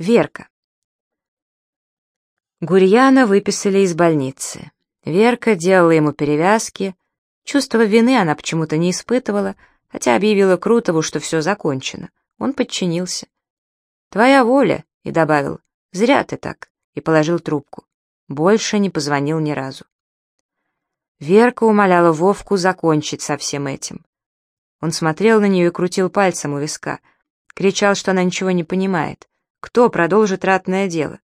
Верка. Гурьяна выписали из больницы. Верка делала ему перевязки. Чувство вины она почему-то не испытывала, хотя объявила Крутову, что все закончено. Он подчинился. «Твоя воля», — и добавил, «зря ты так», и положил трубку. Больше не позвонил ни разу. Верка умоляла Вовку закончить со всем этим. Он смотрел на нее и крутил пальцем у виска, кричал, что она ничего не понимает. Кто продолжит ратное дело?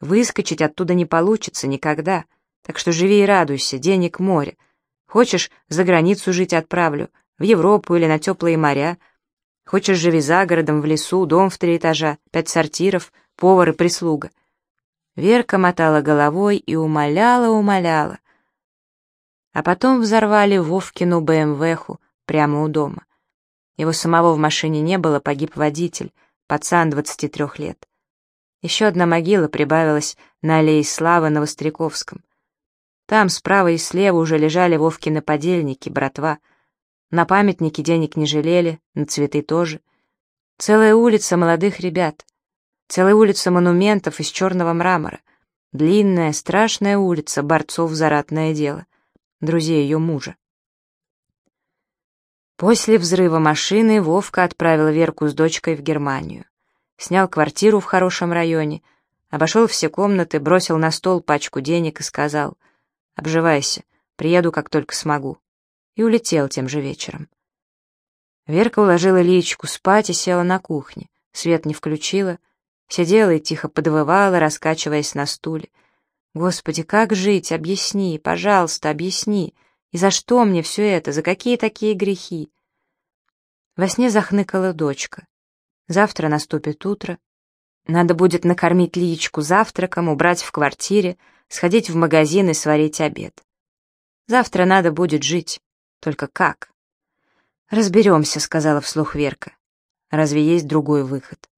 Выскочить оттуда не получится никогда. Так что живи и радуйся, денег море. Хочешь, за границу жить отправлю, в Европу или на теплые моря. Хочешь, живи за городом, в лесу, дом в три этажа, пять сортиров, повар и прислуга. Верка мотала головой и умоляла, умоляла. А потом взорвали Вовкину БМВху прямо у дома. Его самого в машине не было, погиб водитель — пацан 23 лет. Еще одна могила прибавилась на аллее Славы на Востряковском. Там справа и слева уже лежали Вовкины подельники, братва. На памятники денег не жалели, на цветы тоже. Целая улица молодых ребят. Целая улица монументов из черного мрамора. Длинная, страшная улица борцов за ратное дело. Друзей ее мужа. После взрыва машины Вовка отправил Верку с дочкой в Германию. Снял квартиру в хорошем районе, обошел все комнаты, бросил на стол пачку денег и сказал «Обживайся, приеду, как только смогу». И улетел тем же вечером. Верка уложила Личку спать и села на кухне. Свет не включила, сидела и тихо подвывала, раскачиваясь на стуле. «Господи, как жить? Объясни, пожалуйста, объясни!» И за что мне все это? За какие такие грехи? Во сне захныкала дочка. Завтра наступит утро. Надо будет накормить Личку завтраком, убрать в квартире, сходить в магазин и сварить обед. Завтра надо будет жить. Только как? «Разберемся», — сказала вслух Верка. «Разве есть другой выход?»